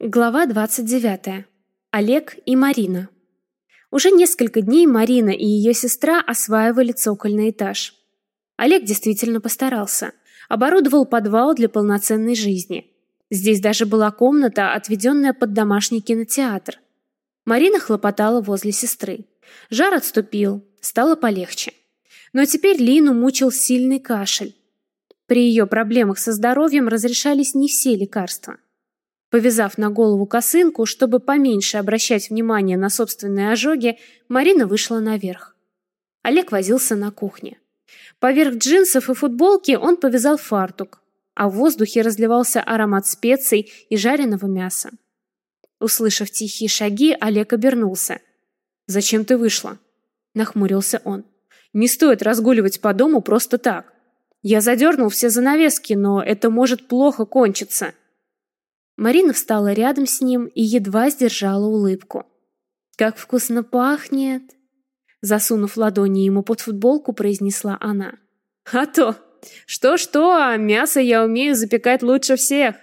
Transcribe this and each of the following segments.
Глава 29. Олег и Марина. Уже несколько дней Марина и ее сестра осваивали цокольный этаж. Олег действительно постарался. Оборудовал подвал для полноценной жизни. Здесь даже была комната, отведенная под домашний кинотеатр. Марина хлопотала возле сестры. Жар отступил, стало полегче. Но теперь Лину мучил сильный кашель. При ее проблемах со здоровьем разрешались не все лекарства. Повязав на голову косынку, чтобы поменьше обращать внимание на собственные ожоги, Марина вышла наверх. Олег возился на кухне. Поверх джинсов и футболки он повязал фартук, а в воздухе разливался аромат специй и жареного мяса. Услышав тихие шаги, Олег обернулся. «Зачем ты вышла?» – нахмурился он. «Не стоит разгуливать по дому просто так. Я задернул все занавески, но это может плохо кончиться». Марина встала рядом с ним и едва сдержала улыбку. «Как вкусно пахнет!» Засунув ладони ему под футболку, произнесла она. «А то! Что-что, а мясо я умею запекать лучше всех!»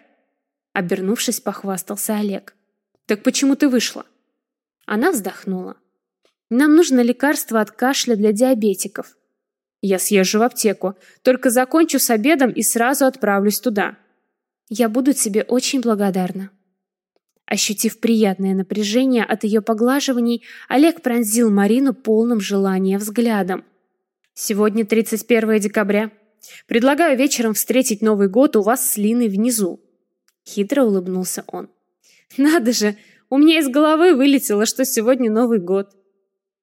Обернувшись, похвастался Олег. «Так почему ты вышла?» Она вздохнула. «Нам нужно лекарство от кашля для диабетиков. Я съезжу в аптеку, только закончу с обедом и сразу отправлюсь туда. Я буду тебе очень благодарна. Ощутив приятное напряжение от ее поглаживаний, Олег пронзил Марину полным желания взглядом. Сегодня 31 декабря. Предлагаю вечером встретить Новый год у вас с Линой внизу. Хитро улыбнулся он. Надо же, у меня из головы вылетело, что сегодня Новый год.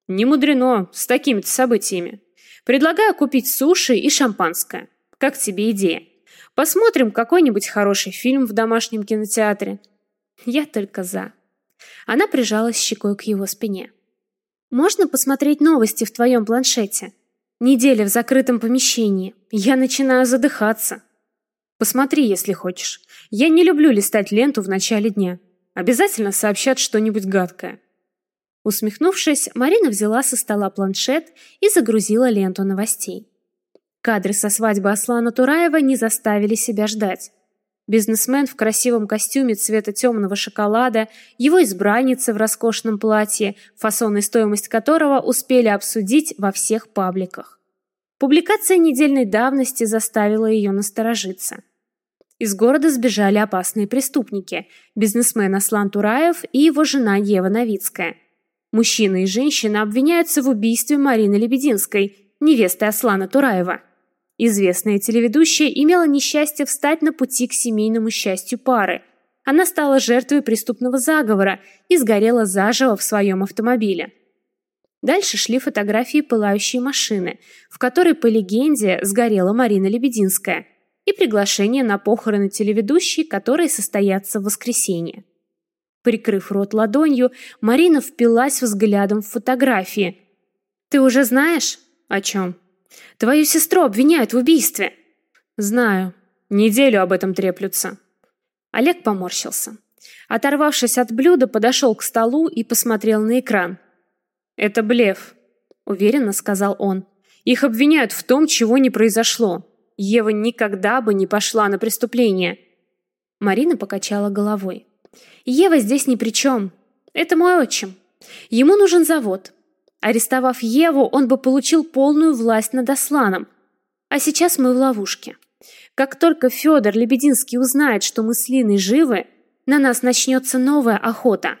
Не мудрено с такими-то событиями. Предлагаю купить суши и шампанское. Как тебе идея? Посмотрим какой-нибудь хороший фильм в домашнем кинотеатре. Я только за. Она прижалась щекой к его спине. Можно посмотреть новости в твоем планшете? Неделя в закрытом помещении. Я начинаю задыхаться. Посмотри, если хочешь. Я не люблю листать ленту в начале дня. Обязательно сообщат что-нибудь гадкое. Усмехнувшись, Марина взяла со стола планшет и загрузила ленту новостей. Кадры со свадьбы Аслана Тураева не заставили себя ждать. Бизнесмен в красивом костюме цвета темного шоколада, его избранница в роскошном платье, фасон и стоимость которого успели обсудить во всех пабликах. Публикация недельной давности заставила ее насторожиться. Из города сбежали опасные преступники – бизнесмен Аслан Тураев и его жена Ева Новицкая. Мужчина и женщина обвиняются в убийстве Марины Лебединской, невесты Аслана Тураева. Известная телеведущая имела несчастье встать на пути к семейному счастью пары. Она стала жертвой преступного заговора и сгорела заживо в своем автомобиле. Дальше шли фотографии пылающей машины, в которой, по легенде, сгорела Марина Лебединская, и приглашение на похороны телеведущей, которые состоятся в воскресенье. Прикрыв рот ладонью, Марина впилась взглядом в фотографии. «Ты уже знаешь?» «О чем?» Твою сестру обвиняют в убийстве. Знаю. Неделю об этом треплются. Олег поморщился. Оторвавшись от блюда, подошел к столу и посмотрел на экран. Это блеф, уверенно сказал он. Их обвиняют в том, чего не произошло. Ева никогда бы не пошла на преступление. Марина покачала головой. Ева здесь ни при чем. Это мой отчим. Ему нужен завод. Арестовав Еву, он бы получил полную власть над Асланом. А сейчас мы в ловушке. Как только Федор Лебединский узнает, что мы с Линой живы, на нас начнется новая охота.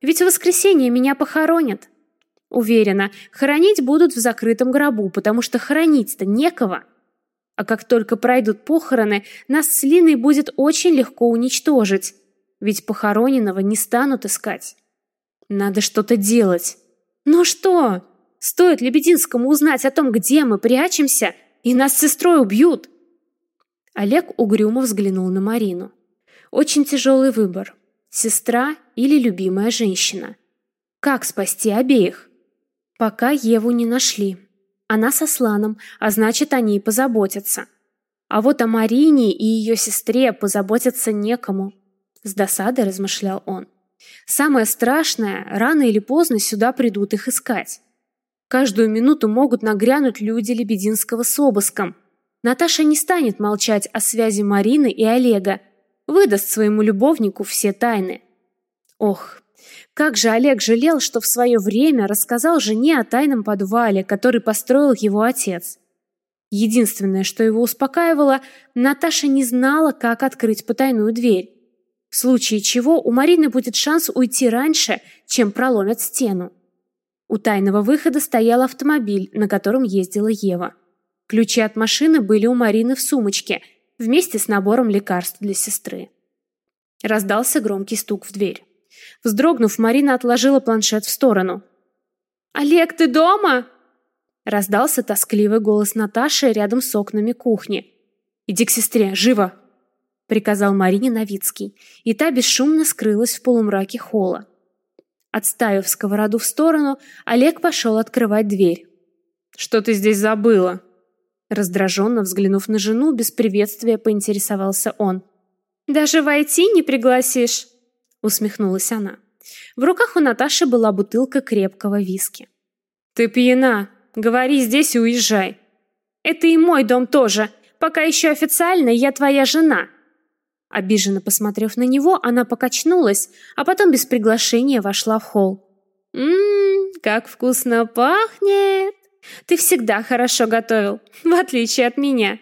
Ведь в воскресенье меня похоронят. Уверена, хоронить будут в закрытом гробу, потому что хоронить-то некого. А как только пройдут похороны, нас с Линой будет очень легко уничтожить. Ведь похороненного не станут искать. Надо что-то делать. «Ну что? Стоит Лебединскому узнать о том, где мы прячемся, и нас с сестрой убьют!» Олег угрюмо взглянул на Марину. «Очень тяжелый выбор. Сестра или любимая женщина. Как спасти обеих?» «Пока Еву не нашли. Она со Сланом, а значит, они и позаботятся. А вот о Марине и ее сестре позаботиться некому», — с досадой размышлял он. Самое страшное, рано или поздно сюда придут их искать. Каждую минуту могут нагрянуть люди Лебединского с обыском. Наташа не станет молчать о связи Марины и Олега, выдаст своему любовнику все тайны. Ох, как же Олег жалел, что в свое время рассказал жене о тайном подвале, который построил его отец. Единственное, что его успокаивало, Наташа не знала, как открыть потайную дверь. В случае чего у Марины будет шанс уйти раньше, чем проломят стену. У тайного выхода стоял автомобиль, на котором ездила Ева. Ключи от машины были у Марины в сумочке, вместе с набором лекарств для сестры. Раздался громкий стук в дверь. Вздрогнув, Марина отложила планшет в сторону. «Олег, ты дома?» Раздался тоскливый голос Наташи рядом с окнами кухни. «Иди к сестре, живо!» Приказал Марине Новицкий, и та бесшумно скрылась в полумраке холла. Отставив сковороду в сторону, Олег пошел открывать дверь. «Что ты здесь забыла?» Раздраженно взглянув на жену, без приветствия поинтересовался он. «Даже войти не пригласишь?» усмехнулась она. В руках у Наташи была бутылка крепкого виски. «Ты пьяна!» Говори здесь и уезжай. Это и мой дом тоже. Пока еще официально я твоя жена. Обиженно посмотрев на него, она покачнулась, а потом без приглашения вошла в холл. «Ммм, как вкусно пахнет! Ты всегда хорошо готовил, в отличие от меня!»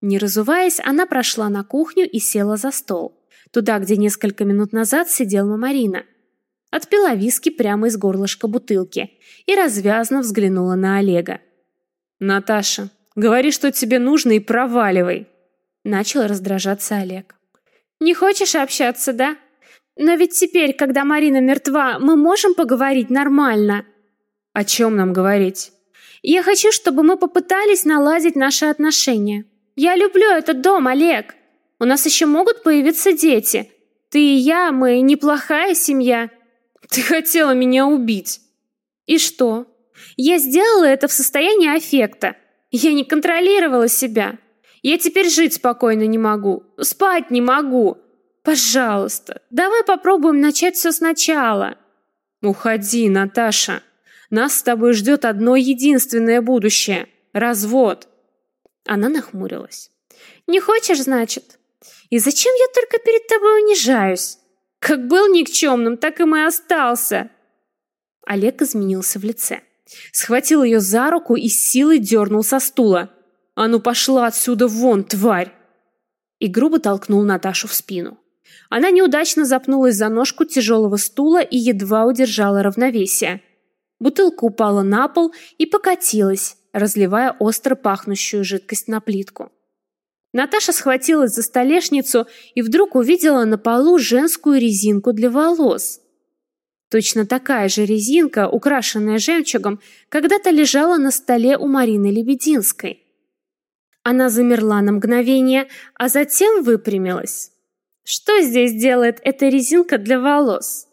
Не разуваясь, она прошла на кухню и села за стол, туда, где несколько минут назад сидела Марина отпила виски прямо из горлышка бутылки и развязно взглянула на Олега. «Наташа, говори, что тебе нужно, и проваливай!» Начал раздражаться Олег. «Не хочешь общаться, да? Но ведь теперь, когда Марина мертва, мы можем поговорить нормально». «О чем нам говорить?» «Я хочу, чтобы мы попытались наладить наши отношения. Я люблю этот дом, Олег. У нас еще могут появиться дети. Ты и я, мы неплохая семья. Ты хотела меня убить. И что? Я сделала это в состоянии аффекта. Я не контролировала себя. Я теперь жить спокойно не могу. Спать не могу. Пожалуйста, давай попробуем начать все сначала. Уходи, Наташа. Нас с тобой ждет одно единственное будущее — развод. Она нахмурилась. Не хочешь, значит? И зачем я только перед тобой унижаюсь? Как был никчемным, так им и остался. Олег изменился в лице. Схватил ее за руку и с силой дернул со стула. «А ну пошла отсюда вон, тварь!» И грубо толкнул Наташу в спину. Она неудачно запнулась за ножку тяжелого стула и едва удержала равновесие. Бутылка упала на пол и покатилась, разливая остро пахнущую жидкость на плитку. Наташа схватилась за столешницу и вдруг увидела на полу женскую резинку для волос. Точно такая же резинка, украшенная жемчугом, когда-то лежала на столе у Марины Лебединской. Она замерла на мгновение, а затем выпрямилась. Что здесь делает эта резинка для волос?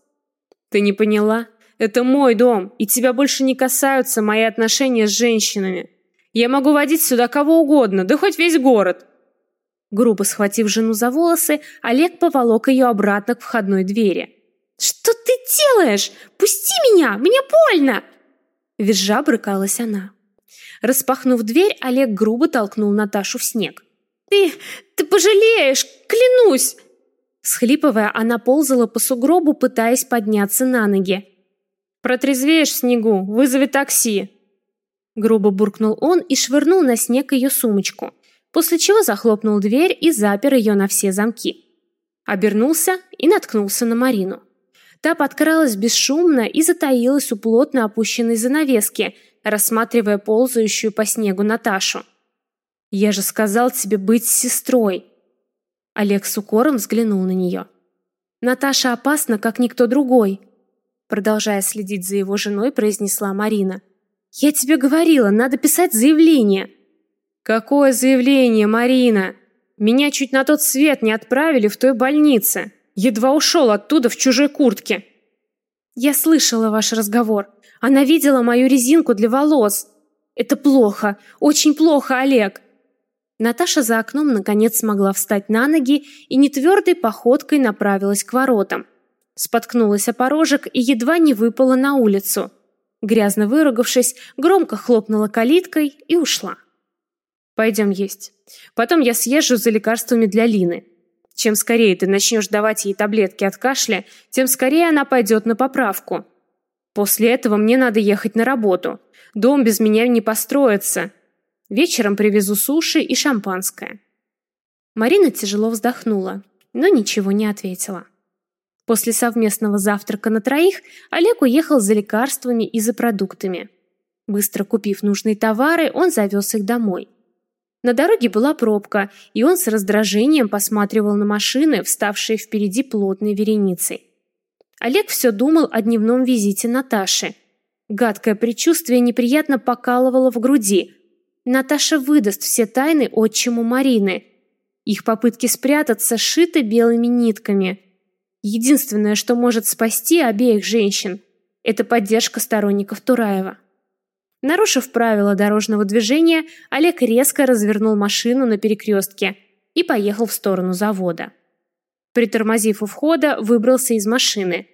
Ты не поняла? Это мой дом, и тебя больше не касаются мои отношения с женщинами. Я могу водить сюда кого угодно, да хоть весь город. Грубо схватив жену за волосы, Олег поволок ее обратно к входной двери. «Что ты делаешь? Пусти меня! Мне больно!» Визжа брыкалась она. Распахнув дверь, Олег грубо толкнул Наташу в снег. «Ты... ты пожалеешь! Клянусь!» Схлипывая, она ползала по сугробу, пытаясь подняться на ноги. «Протрезвеешь снегу, вызови такси!» Грубо буркнул он и швырнул на снег ее сумочку после чего захлопнул дверь и запер ее на все замки. Обернулся и наткнулся на Марину. Та подкралась бесшумно и затаилась у плотно опущенной занавески, рассматривая ползающую по снегу Наташу. «Я же сказал тебе быть сестрой!» Олег с укором взглянул на нее. «Наташа опасна, как никто другой», продолжая следить за его женой, произнесла Марина. «Я тебе говорила, надо писать заявление. «Какое заявление, Марина? Меня чуть на тот свет не отправили в той больнице. Едва ушел оттуда в чужой куртке». «Я слышала ваш разговор. Она видела мою резинку для волос. Это плохо, очень плохо, Олег». Наташа за окном наконец смогла встать на ноги и нетвердой походкой направилась к воротам. Споткнулась о порожек и едва не выпала на улицу. Грязно выругавшись, громко хлопнула калиткой и ушла. Пойдем есть. Потом я съезжу за лекарствами для Лины. Чем скорее ты начнешь давать ей таблетки от кашля, тем скорее она пойдет на поправку. После этого мне надо ехать на работу. Дом без меня не построится. Вечером привезу суши и шампанское. Марина тяжело вздохнула, но ничего не ответила. После совместного завтрака на троих Олег уехал за лекарствами и за продуктами. Быстро купив нужные товары, он завез их домой. На дороге была пробка, и он с раздражением посматривал на машины, вставшие впереди плотной вереницей. Олег все думал о дневном визите Наташи. Гадкое предчувствие неприятно покалывало в груди. Наташа выдаст все тайны отчиму Марины. Их попытки спрятаться шиты белыми нитками. Единственное, что может спасти обеих женщин, это поддержка сторонников Тураева. Нарушив правила дорожного движения, Олег резко развернул машину на перекрестке и поехал в сторону завода. Притормозив у входа, выбрался из машины.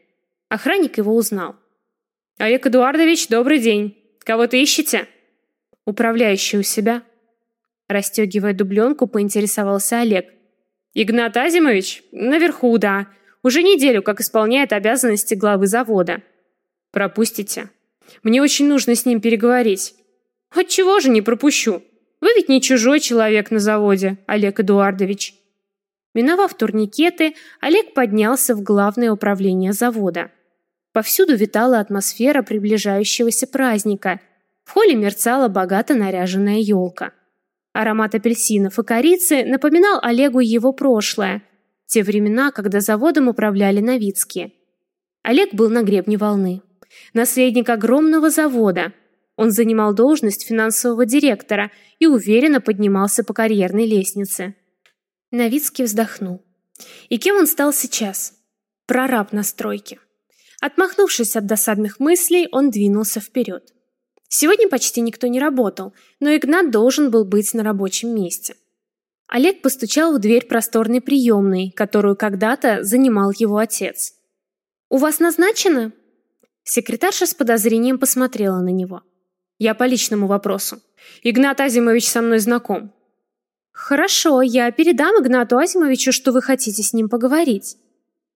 Охранник его узнал. «Олег Эдуардович, добрый день. Кого-то ищете?» «Управляющий у себя». Растегивая дубленку, поинтересовался Олег. «Игнат Азимович? Наверху, да. Уже неделю как исполняет обязанности главы завода. Пропустите?» Мне очень нужно с ним переговорить. Отчего же не пропущу? Вы ведь не чужой человек на заводе, Олег Эдуардович. Миновав турникеты, Олег поднялся в главное управление завода. Повсюду витала атмосфера приближающегося праздника. В холле мерцала богато наряженная елка. Аромат апельсинов и корицы напоминал Олегу его прошлое, те времена, когда заводом управляли Новицкие. Олег был на гребне волны наследник огромного завода. Он занимал должность финансового директора и уверенно поднимался по карьерной лестнице. Новицкий вздохнул. И кем он стал сейчас? Прораб на стройке. Отмахнувшись от досадных мыслей, он двинулся вперед. Сегодня почти никто не работал, но Игнат должен был быть на рабочем месте. Олег постучал в дверь просторной приемной, которую когда-то занимал его отец. «У вас назначено?» Секретарша с подозрением посмотрела на него. «Я по личному вопросу. Игнат Азимович со мной знаком». «Хорошо, я передам Игнату Азимовичу, что вы хотите с ним поговорить»,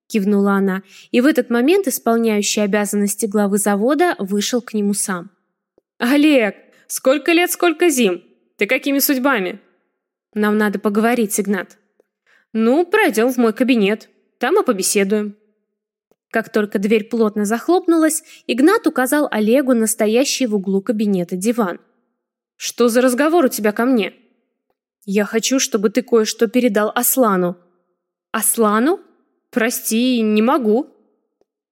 кивнула она, и в этот момент исполняющий обязанности главы завода вышел к нему сам. «Олег, сколько лет, сколько зим? Ты какими судьбами?» «Нам надо поговорить, Игнат». «Ну, пройдем в мой кабинет, там и побеседуем». Как только дверь плотно захлопнулась, Игнат указал Олегу настоящий в углу кабинета диван. «Что за разговор у тебя ко мне?» «Я хочу, чтобы ты кое-что передал Аслану». «Аслану? Прости, не могу».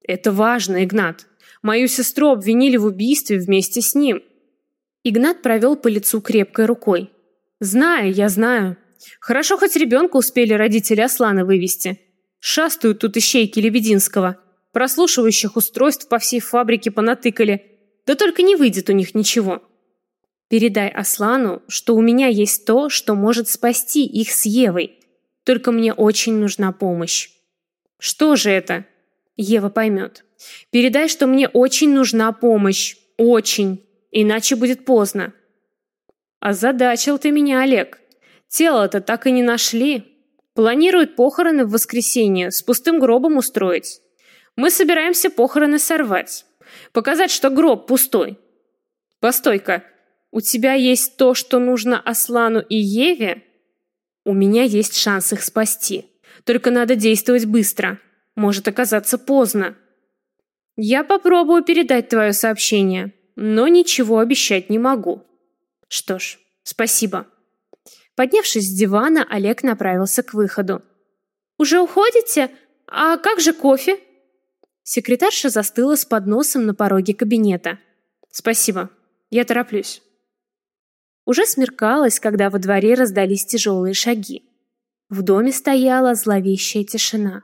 «Это важно, Игнат. Мою сестру обвинили в убийстве вместе с ним». Игнат провел по лицу крепкой рукой. «Знаю, я знаю. Хорошо, хоть ребенка успели родители Аслана вывести. Шастают тут ищейки Лебединского прослушивающих устройств по всей фабрике понатыкали. Да только не выйдет у них ничего. Передай Аслану, что у меня есть то, что может спасти их с Евой. Только мне очень нужна помощь. Что же это? Ева поймет. Передай, что мне очень нужна помощь. Очень. Иначе будет поздно. Озадачил ты меня, Олег. Тело-то так и не нашли. Планируют похороны в воскресенье с пустым гробом устроить. Мы собираемся похороны сорвать. Показать, что гроб пустой. Постой-ка, у тебя есть то, что нужно Аслану и Еве? У меня есть шанс их спасти. Только надо действовать быстро. Может оказаться поздно. Я попробую передать твое сообщение, но ничего обещать не могу. Что ж, спасибо. Поднявшись с дивана, Олег направился к выходу. Уже уходите? А как же кофе? Секретарша застыла с подносом на пороге кабинета. «Спасибо. Я тороплюсь». Уже смеркалось, когда во дворе раздались тяжелые шаги. В доме стояла зловещая тишина.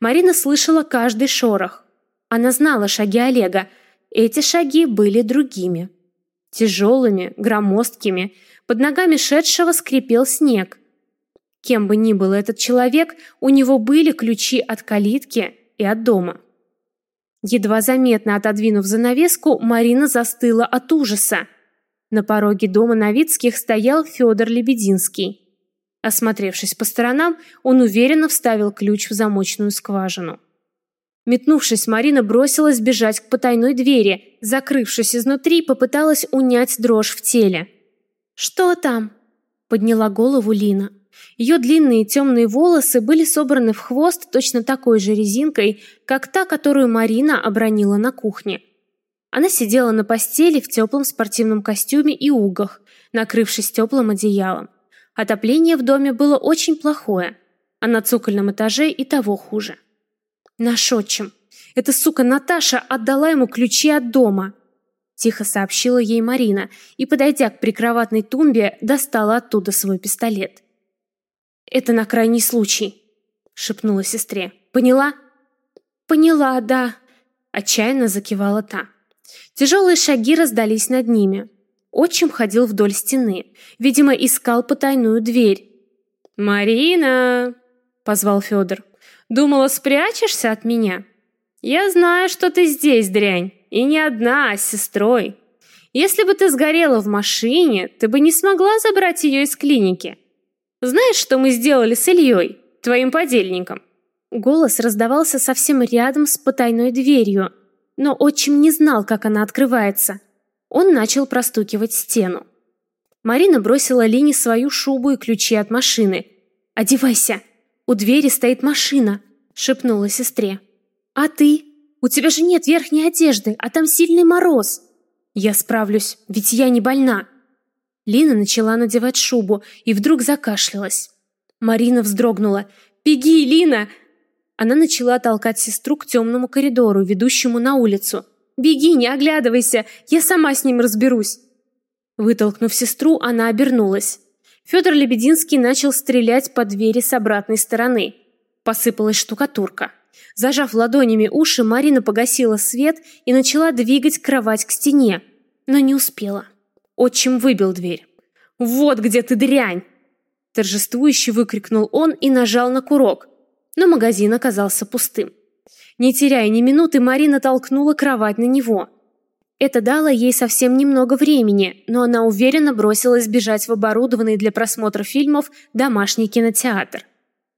Марина слышала каждый шорох. Она знала шаги Олега. Эти шаги были другими. Тяжелыми, громоздкими. Под ногами шедшего скрипел снег. Кем бы ни был этот человек, у него были ключи от калитки и от дома. Едва заметно отодвинув занавеску, Марина застыла от ужаса. На пороге дома Новицких стоял Федор Лебединский. Осмотревшись по сторонам, он уверенно вставил ключ в замочную скважину. Метнувшись, Марина бросилась бежать к потайной двери, закрывшись изнутри, попыталась унять дрожь в теле. «Что там?» – подняла голову Лина. Ее длинные темные волосы были собраны в хвост точно такой же резинкой, как та, которую Марина обронила на кухне. Она сидела на постели в теплом спортивном костюме и угах, накрывшись теплым одеялом. Отопление в доме было очень плохое, а на цокольном этаже и того хуже. Наш отчим. Эта сука Наташа отдала ему ключи от дома. Тихо сообщила ей Марина и, подойдя к прикроватной тумбе, достала оттуда свой пистолет. «Это на крайний случай», — шепнула сестре. «Поняла?» «Поняла, да», — отчаянно закивала та. Тяжелые шаги раздались над ними. Отчим ходил вдоль стены. Видимо, искал потайную дверь. «Марина!» — позвал Федор. «Думала, спрячешься от меня? Я знаю, что ты здесь, дрянь. И не одна, а с сестрой. Если бы ты сгорела в машине, ты бы не смогла забрать ее из клиники. Знаешь, что мы сделали с Ильей, твоим подельником?» Голос раздавался совсем рядом с потайной дверью, но отчим не знал, как она открывается. Он начал простукивать стену. Марина бросила Лине свою шубу и ключи от машины. «Одевайся! У двери стоит машина!» — шепнула сестре. «А ты? У тебя же нет верхней одежды, а там сильный мороз!» «Я справлюсь, ведь я не больна!» Лина начала надевать шубу и вдруг закашлялась. Марина вздрогнула. «Беги, Лина!» Она начала толкать сестру к темному коридору, ведущему на улицу. «Беги, не оглядывайся, я сама с ним разберусь!» Вытолкнув сестру, она обернулась. Федор Лебединский начал стрелять по двери с обратной стороны. Посыпалась штукатурка. Зажав ладонями уши, Марина погасила свет и начала двигать кровать к стене, но не успела. Отчим выбил дверь. «Вот где ты дрянь!» Торжествующе выкрикнул он и нажал на курок но магазин оказался пустым. Не теряя ни минуты, Марина толкнула кровать на него. Это дало ей совсем немного времени, но она уверенно бросилась бежать в оборудованный для просмотра фильмов домашний кинотеатр.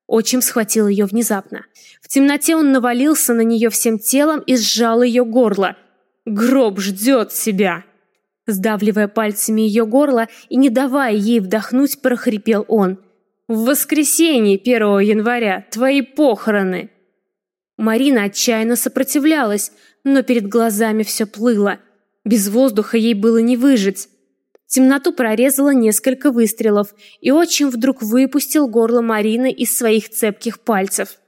Отчим схватил ее внезапно. В темноте он навалился на нее всем телом и сжал ее горло. «Гроб ждет себя!» Сдавливая пальцами ее горло и не давая ей вдохнуть, прохрипел он – в воскресенье 1 января твои похороны. Марина отчаянно сопротивлялась, но перед глазами все плыло. Без воздуха ей было не выжить. Темноту прорезало несколько выстрелов, и отчим вдруг выпустил горло Марины из своих цепких пальцев.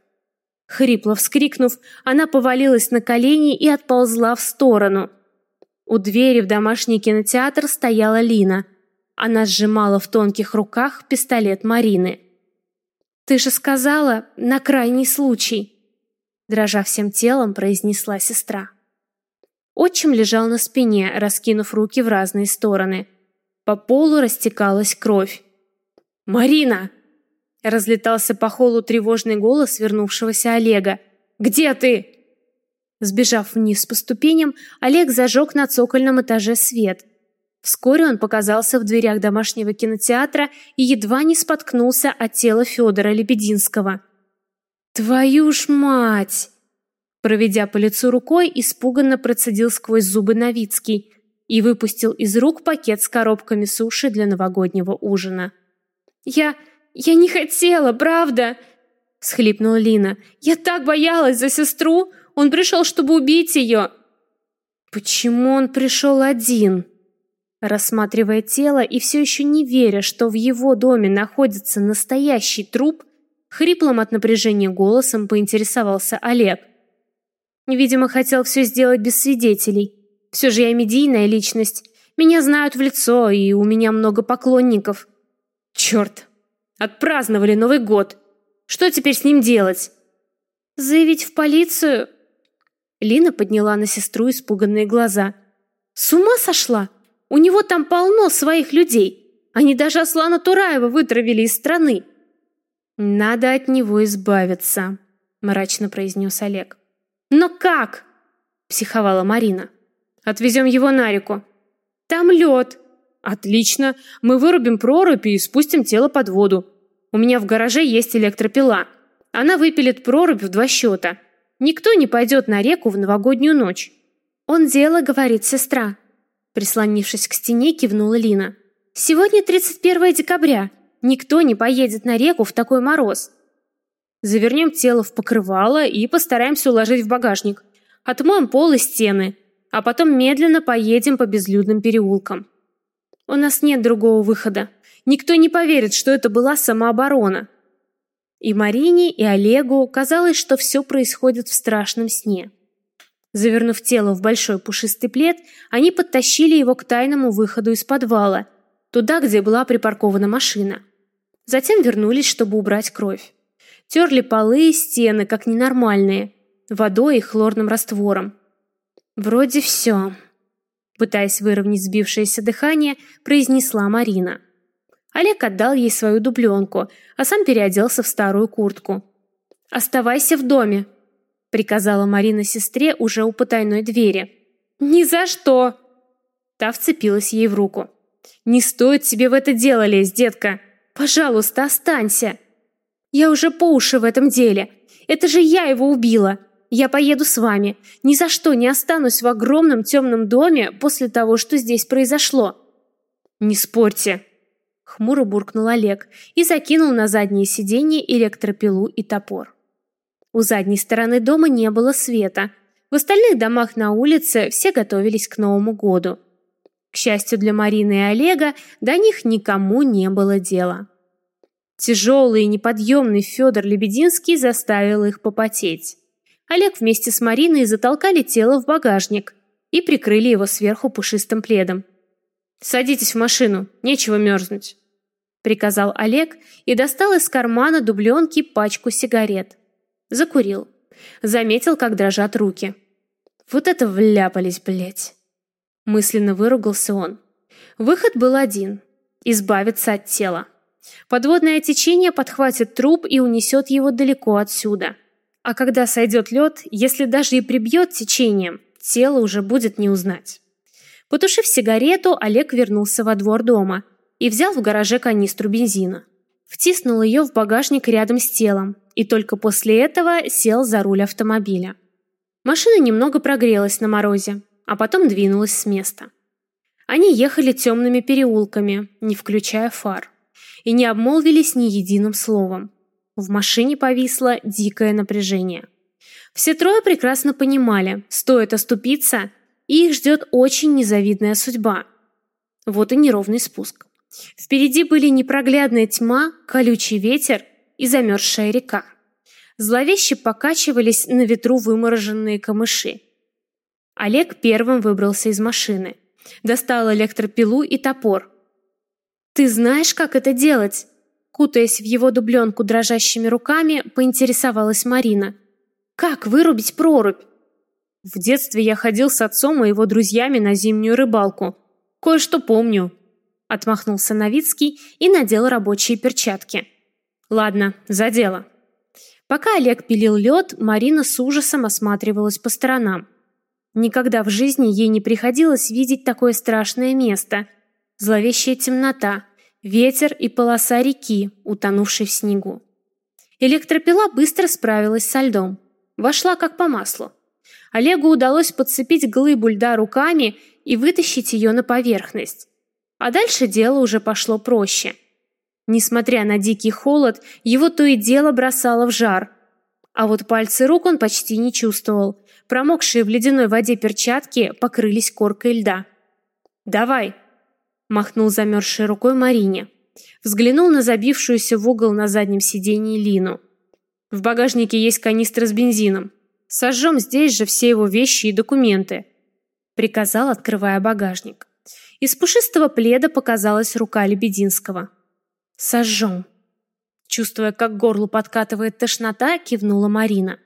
Хрипло вскрикнув, она повалилась на колени и отползла в сторону. У двери в домашний кинотеатр стояла Лина. Она сжимала в тонких руках пистолет Марины. «Ты же сказала, на крайний случай!» Дрожа всем телом, произнесла сестра. Отчим лежал на спине, раскинув руки в разные стороны. По полу растекалась кровь. «Марина!» Разлетался по холу тревожный голос вернувшегося Олега. «Где ты?» Сбежав вниз по ступеням, Олег зажег на цокольном этаже свет – Вскоре он показался в дверях домашнего кинотеатра и едва не споткнулся от тела Федора Лебединского. «Твою ж мать!» Проведя по лицу рукой, испуганно процедил сквозь зубы Новицкий и выпустил из рук пакет с коробками суши для новогоднего ужина. «Я... я не хотела, правда!» — схлипнула Лина. «Я так боялась за сестру! Он пришел, чтобы убить ее!» «Почему он пришел один?» Рассматривая тело и все еще не веря, что в его доме находится настоящий труп, хриплым от напряжения голосом поинтересовался Олег. Видимо, хотел все сделать без свидетелей. Все же я медийная личность. Меня знают в лицо, и у меня много поклонников. Черт! Отпраздновали Новый год. Что теперь с ним делать? Заявить в полицию? Лина подняла на сестру испуганные глаза. С ума сошла? У него там полно своих людей. Они даже Аслана Тураева вытравили из страны. Надо от него избавиться, мрачно произнес Олег. Но как? психовала Марина. Отвезем его на реку. Там лед. Отлично. Мы вырубим прорубь и спустим тело под воду. У меня в гараже есть электропила. Она выпилит прорубь в два счета. Никто не пойдет на реку в новогоднюю ночь. Он дело, говорит сестра. Прислонившись к стене, кивнула Лина. Сегодня 31 декабря. Никто не поедет на реку в такой мороз. Завернем тело в покрывало и постараемся уложить в багажник. Отмоем пол и стены, а потом медленно поедем по безлюдным переулкам. У нас нет другого выхода. Никто не поверит, что это была самооборона. И Марине, и Олегу казалось, что все происходит в страшном сне. Завернув тело в большой пушистый плед, они подтащили его к тайному выходу из подвала, туда, где была припаркована машина. Затем вернулись, чтобы убрать кровь. Терли полы и стены, как ненормальные, водой и хлорным раствором. Вроде все. Пытаясь выровнять сбившееся дыхание, произнесла Марина. Олег отдал ей свою дубленку, а сам переоделся в старую куртку. «Оставайся в доме», — приказала Марина сестре уже у потайной двери. «Ни за что!» Та вцепилась ей в руку. «Не стоит тебе в это дело лезть, детка! Пожалуйста, останься!» «Я уже по уши в этом деле! Это же я его убила! Я поеду с вами! Ни за что не останусь в огромном темном доме после того, что здесь произошло!» «Не спорьте!» Хмуро буркнул Олег и закинул на заднее сиденье электропилу и топор. У задней стороны дома не было света. В остальных домах на улице все готовились к Новому году. К счастью для Марины и Олега, до них никому не было дела. Тяжелый и неподъемный Федор Лебединский заставил их попотеть. Олег вместе с Мариной затолкали тело в багажник и прикрыли его сверху пушистым пледом. «Садитесь в машину, нечего мерзнуть» приказал Олег и достал из кармана дубленки пачку сигарет. Закурил. Заметил, как дрожат руки. Вот это вляпались, блядь. Мысленно выругался он. Выход был один избавиться от тела. Подводное течение подхватит труп и унесет его далеко отсюда. А когда сойдет лед, если даже и прибьет течением, тело уже будет не узнать. Потушив сигарету, Олег вернулся во двор дома и взял в гараже канистру бензина. Втиснул ее в багажник рядом с телом и только после этого сел за руль автомобиля. Машина немного прогрелась на морозе, а потом двинулась с места. Они ехали темными переулками, не включая фар, и не обмолвились ни единым словом. В машине повисло дикое напряжение. Все трое прекрасно понимали, стоит оступиться, и их ждет очень незавидная судьба. Вот и неровный спуск. Впереди были непроглядная тьма, колючий ветер и замерзшая река. Зловеще покачивались на ветру вымороженные камыши. Олег первым выбрался из машины. Достал электропилу и топор. «Ты знаешь, как это делать?» Кутаясь в его дубленку дрожащими руками, поинтересовалась Марина. «Как вырубить прорубь?» В детстве я ходил с отцом и его друзьями на зимнюю рыбалку. Кое-что помню, отмахнулся Новицкий и надел рабочие перчатки. Ладно, за дело. Пока Олег пилил лед, Марина с ужасом осматривалась по сторонам. Никогда в жизни ей не приходилось видеть такое страшное место. Зловещая темнота, ветер и полоса реки, утонувшей в снегу. Электропила быстро справилась со льдом. Вошла как по маслу. Олегу удалось подцепить глыбу льда руками и вытащить ее на поверхность. А дальше дело уже пошло проще. Несмотря на дикий холод, его то и дело бросало в жар. А вот пальцы рук он почти не чувствовал. Промокшие в ледяной воде перчатки покрылись коркой льда. «Давай!» – махнул замерзшей рукой Марине. Взглянул на забившуюся в угол на заднем сиденье Лину. «В багажнике есть канистра с бензином. Сожжем здесь же все его вещи и документы», – приказал, открывая багажник. Из пушистого пледа показалась рука Лебединского. «Сожжем». Чувствуя, как горлу подкатывает тошнота, кивнула Марина.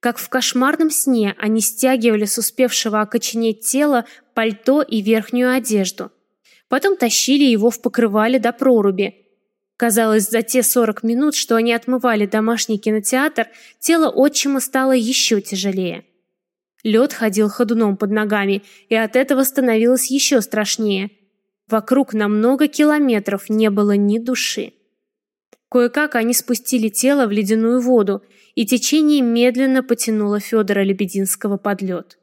Как в кошмарном сне они стягивали с успевшего окоченеть тела пальто и верхнюю одежду. Потом тащили его в покрывале до проруби. Казалось, за те 40 минут, что они отмывали домашний кинотеатр, тело отчима стало еще тяжелее. Лед ходил ходуном под ногами, и от этого становилось еще страшнее. Вокруг на много километров не было ни души. Кое-как они спустили тело в ледяную воду, и течение медленно потянуло Федора Лебединского под лед.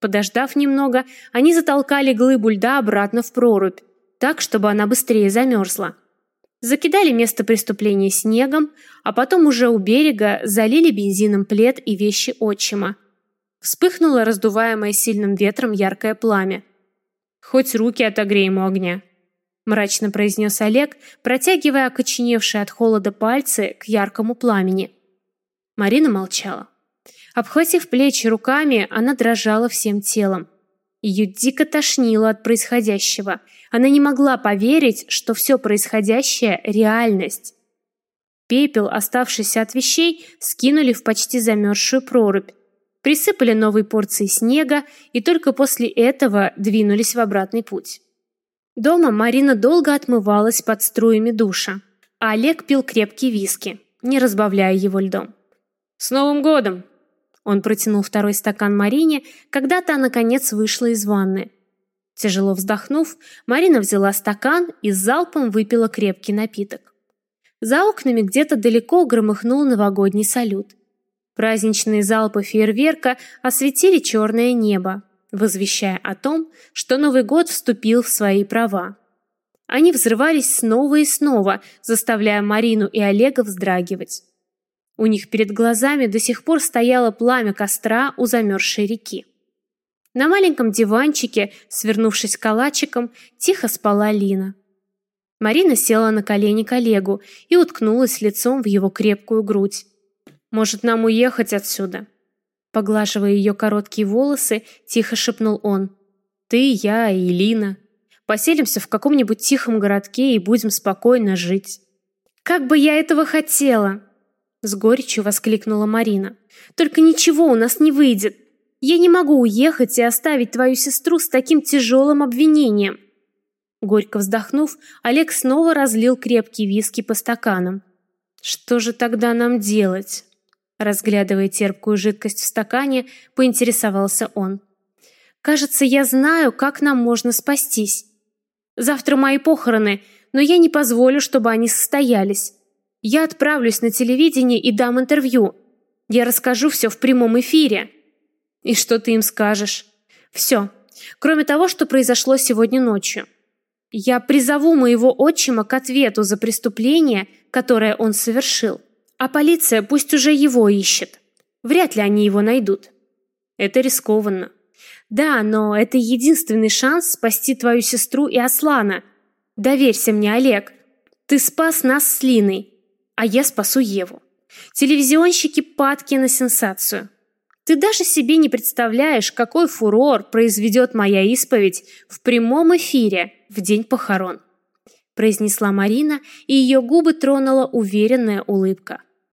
Подождав немного, они затолкали глыбу льда обратно в прорубь, так, чтобы она быстрее замерзла. Закидали место преступления снегом, а потом уже у берега залили бензином плед и вещи отчима. Вспыхнуло раздуваемое сильным ветром яркое пламя. «Хоть руки отогреем у огня», – мрачно произнес Олег, протягивая окоченевшие от холода пальцы к яркому пламени. Марина молчала. Обхватив плечи руками, она дрожала всем телом. Ее дико тошнило от происходящего. Она не могла поверить, что все происходящее – реальность. Пепел, оставшийся от вещей, скинули в почти замерзшую прорубь. Присыпали новой порцией снега и только после этого двинулись в обратный путь. Дома Марина долго отмывалась под струями душа, а Олег пил крепкий виски, не разбавляя его льдом. «С Новым годом!» Он протянул второй стакан Марине, когда та, наконец, вышла из ванны. Тяжело вздохнув, Марина взяла стакан и с залпом выпила крепкий напиток. За окнами где-то далеко громыхнул новогодний салют. Праздничные залпы фейерверка осветили черное небо, возвещая о том, что Новый год вступил в свои права. Они взрывались снова и снова, заставляя Марину и Олега вздрагивать. У них перед глазами до сих пор стояло пламя костра у замерзшей реки. На маленьком диванчике, свернувшись калачиком, тихо спала Лина. Марина села на колени к Олегу и уткнулась лицом в его крепкую грудь. «Может, нам уехать отсюда?» Поглаживая ее короткие волосы, тихо шепнул он. «Ты, я и Лина. Поселимся в каком-нибудь тихом городке и будем спокойно жить». «Как бы я этого хотела!» С горечью воскликнула Марина. «Только ничего у нас не выйдет. Я не могу уехать и оставить твою сестру с таким тяжелым обвинением». Горько вздохнув, Олег снова разлил крепкий виски по стаканам. «Что же тогда нам делать?» Разглядывая терпкую жидкость в стакане, поинтересовался он. «Кажется, я знаю, как нам можно спастись. Завтра мои похороны, но я не позволю, чтобы они состоялись. Я отправлюсь на телевидение и дам интервью. Я расскажу все в прямом эфире. И что ты им скажешь? Все. Кроме того, что произошло сегодня ночью. Я призову моего отчима к ответу за преступление, которое он совершил. А полиция пусть уже его ищет. Вряд ли они его найдут. Это рискованно. Да, но это единственный шанс спасти твою сестру и Аслана. Доверься мне, Олег. Ты спас нас с Линой а я спасу Еву. Телевизионщики падки на сенсацию. Ты даже себе не представляешь, какой фурор произведет моя исповедь в прямом эфире в день похорон», произнесла Марина, и ее губы тронула уверенная улыбка.